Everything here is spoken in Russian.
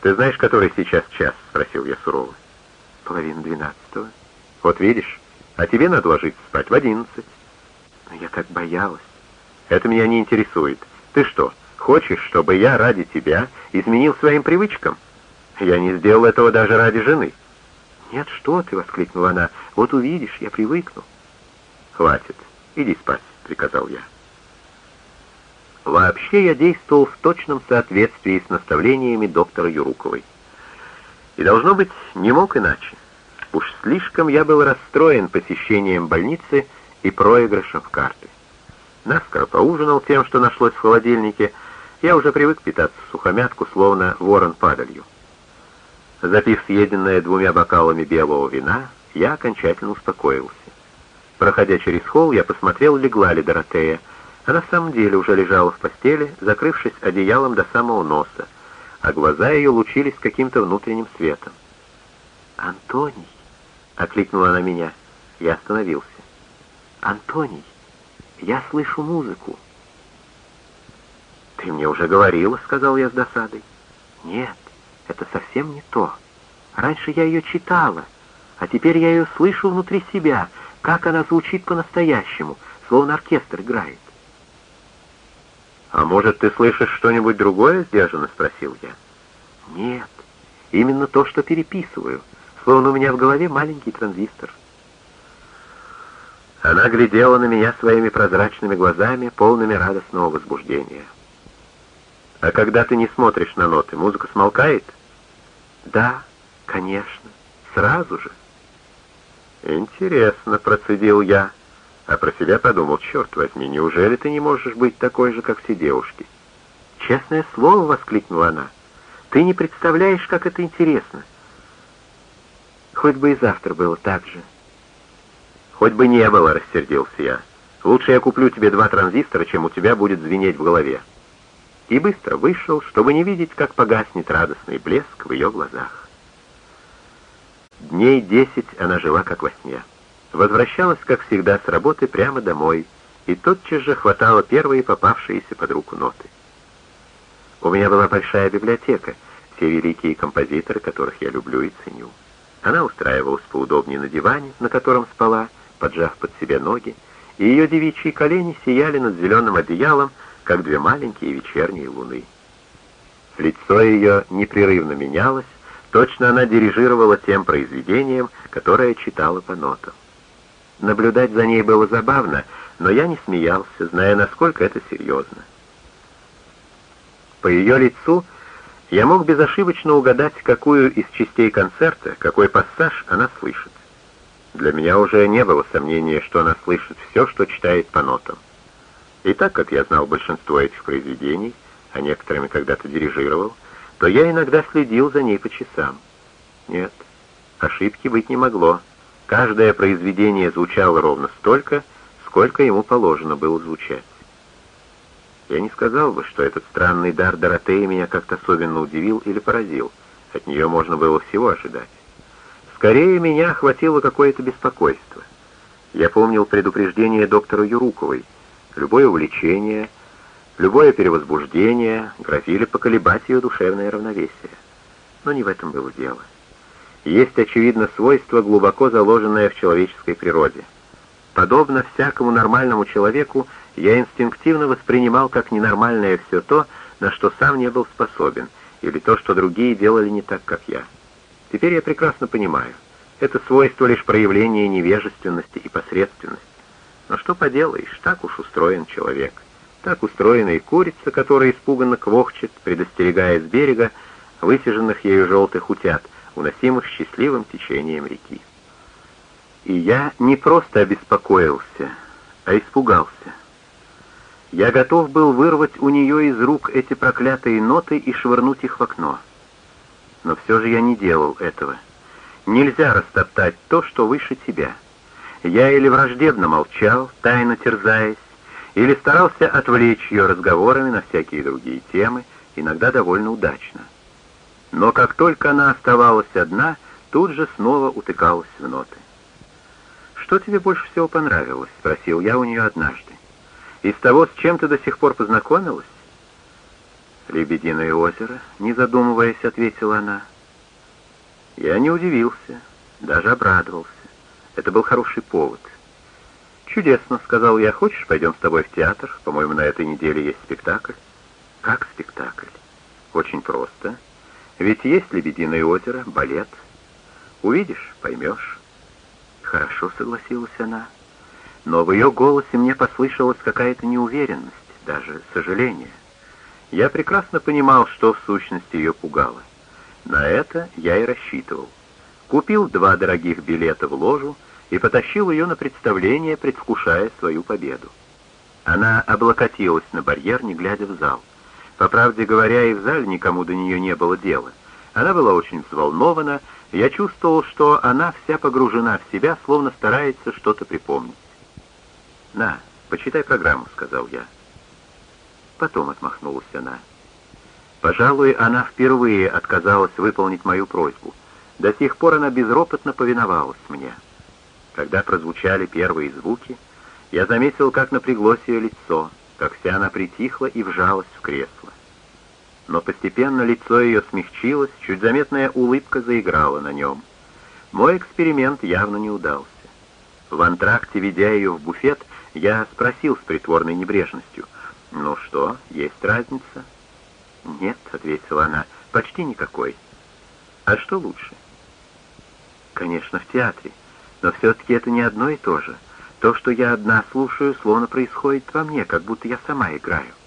«Ты знаешь, который сейчас час?» — спросил я сурово. «Половина двенадцатого». «Вот видишь, а тебе надо ложиться спать в одиннадцать». «Но я так боялась». «Это меня не интересует. Ты что, хочешь, чтобы я ради тебя изменил своим привычкам? Я не сделал этого даже ради жены». «Нет, что ты!» — воскликнула она. «Вот увидишь, я привыкну». «Хватит, иди спать», — приказал я. Вообще я действовал в точном соответствии с наставлениями доктора Юруковой. И, должно быть, не мог иначе. Уж слишком я был расстроен посещением больницы и проигрышем в карты. Наскоро поужинал тем, что нашлось в холодильнике. Я уже привык питаться сухомятку, словно ворон падалью. Запив съеденное двумя бокалами белого вина, я окончательно успокоился. Проходя через холл, я посмотрел, легла ли Доротея. Она в самом деле уже лежала в постели, закрывшись одеялом до самого носа, а глаза ее лучились каким-то внутренним светом. «Антоний!» — окликнула она меня. Я остановился. «Антоний, я слышу музыку». «Ты мне уже говорила», — сказал я с досадой. «Нет, это совсем не то. Раньше я ее читала, а теперь я ее слышу внутри себя, как она звучит по-настоящему, словно оркестр играет. «А может, ты слышишь что-нибудь другое?» — сдержанно спросил я. «Нет, именно то, что переписываю, словно у меня в голове маленький транзистор». Она глядела на меня своими прозрачными глазами, полными радостного возбуждения. «А когда ты не смотришь на ноты, музыка смолкает?» «Да, конечно, сразу же». «Интересно», — процедил я, а про себя подумал, черт возьми, неужели ты не можешь быть такой же, как все девушки? «Честное слово», — воскликнула она, — «ты не представляешь, как это интересно. Хоть бы и завтра было так же». «Хоть бы не было», — рассердился я. «Лучше я куплю тебе два транзистора, чем у тебя будет звенеть в голове». И быстро вышел, чтобы не видеть, как погаснет радостный блеск в ее глазах. Дней десять она жила как во сне. Возвращалась, как всегда, с работы прямо домой, и тотчас же хватала первые попавшиеся под руку ноты. У меня была большая библиотека, все великие композиторы, которых я люблю и ценю. Она устраивалась поудобнее на диване, на котором спала, поджав под себя ноги, и ее девичьи колени сияли над зеленым одеялом, как две маленькие вечерние луны. Лицо ее непрерывно менялось, Точно она дирижировала тем произведением, которое читала по нотам. Наблюдать за ней было забавно, но я не смеялся, зная, насколько это серьезно. По ее лицу я мог безошибочно угадать, какую из частей концерта, какой пассаж она слышит. Для меня уже не было сомнения, что она слышит все, что читает по нотам. И так как я знал большинство этих произведений, а некоторыми когда-то дирижировал, то я иногда следил за ней по часам. Нет, ошибки быть не могло. Каждое произведение звучало ровно столько, сколько ему положено было звучать. Я не сказал бы, что этот странный дар Доротеи меня как-то особенно удивил или поразил. От нее можно было всего ожидать. Скорее, меня охватило какое-то беспокойство. Я помнил предупреждение доктора Юруковой. Любое увлечение — Любое перевозбуждение грозили поколебать ее душевное равновесие. Но не в этом было дело. Есть, очевидно, свойство, глубоко заложенное в человеческой природе. Подобно всякому нормальному человеку, я инстинктивно воспринимал как ненормальное все то, на что сам не был способен, или то, что другие делали не так, как я. Теперь я прекрасно понимаю. Это свойство лишь проявление невежественности и посредственности. Но что поделаешь, так уж устроен человек. Так устроена и курица, которая испуганно квохчет, предостерегая с берега высиженных ею желтых утят, уносимых счастливым течением реки. И я не просто обеспокоился, а испугался. Я готов был вырвать у нее из рук эти проклятые ноты и швырнуть их в окно. Но все же я не делал этого. Нельзя растоптать то, что выше тебя. Я или враждебно молчал, тайно терзаясь, или старался отвлечь ее разговорами на всякие другие темы, иногда довольно удачно. Но как только она оставалась одна, тут же снова утыкалась в ноты. «Что тебе больше всего понравилось?» — спросил я у нее однажды. «Из того, с чем ты до сих пор познакомилась?» «Лебединое озеро», — не задумываясь, ответила она. Я не удивился, даже обрадовался. Это был хороший повод. «Чудесно», — сказал я. «Хочешь, пойдем с тобой в театр? По-моему, на этой неделе есть спектакль». «Как спектакль?» «Очень просто. Ведь есть «Лебединое озеро», балет. Увидишь, поймешь». «Хорошо», — согласилась она. Но в ее голосе мне послышалась какая-то неуверенность, даже сожаление. Я прекрасно понимал, что в сущности ее пугало. На это я и рассчитывал. Купил два дорогих билета в ложу и потащил ее на представление, предвкушая свою победу. Она облокотилась на барьер, не глядя в зал. По правде говоря, и в зале никому до нее не было дела. Она была очень взволнована, я чувствовал, что она вся погружена в себя, словно старается что-то припомнить. «На, почитай программу», — сказал я. Потом отмахнулась она. Пожалуй, она впервые отказалась выполнить мою просьбу. До сих пор она безропотно повиновалась мне. Когда прозвучали первые звуки, я заметил, как напряглось ее лицо, как вся она притихла и вжалась в кресло. Но постепенно лицо ее смягчилось, чуть заметная улыбка заиграла на нем. Мой эксперимент явно не удался. В антракте, ведя ее в буфет, я спросил с притворной небрежностью, «Ну что, есть разница?» «Нет», — ответила она, — «почти никакой». «А что лучше?» «Конечно, в театре, но все-таки это не одно и то же. То, что я одна слушаю, словно происходит во мне, как будто я сама играю».